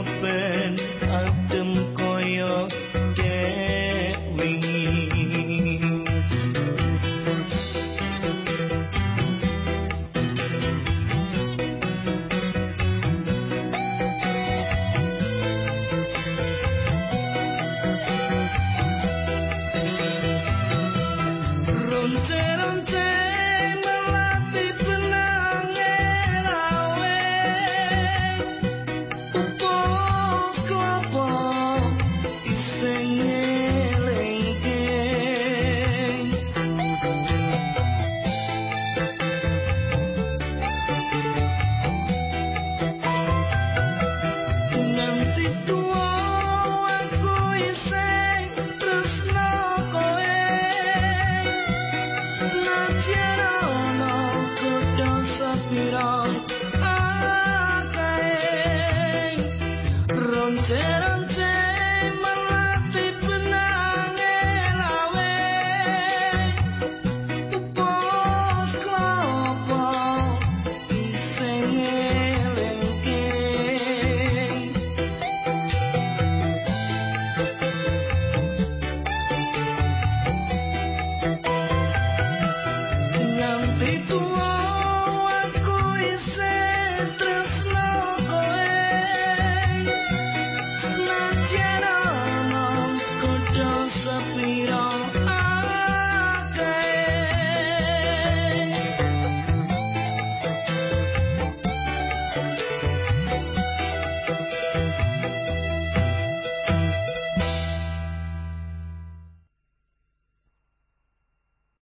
open pretend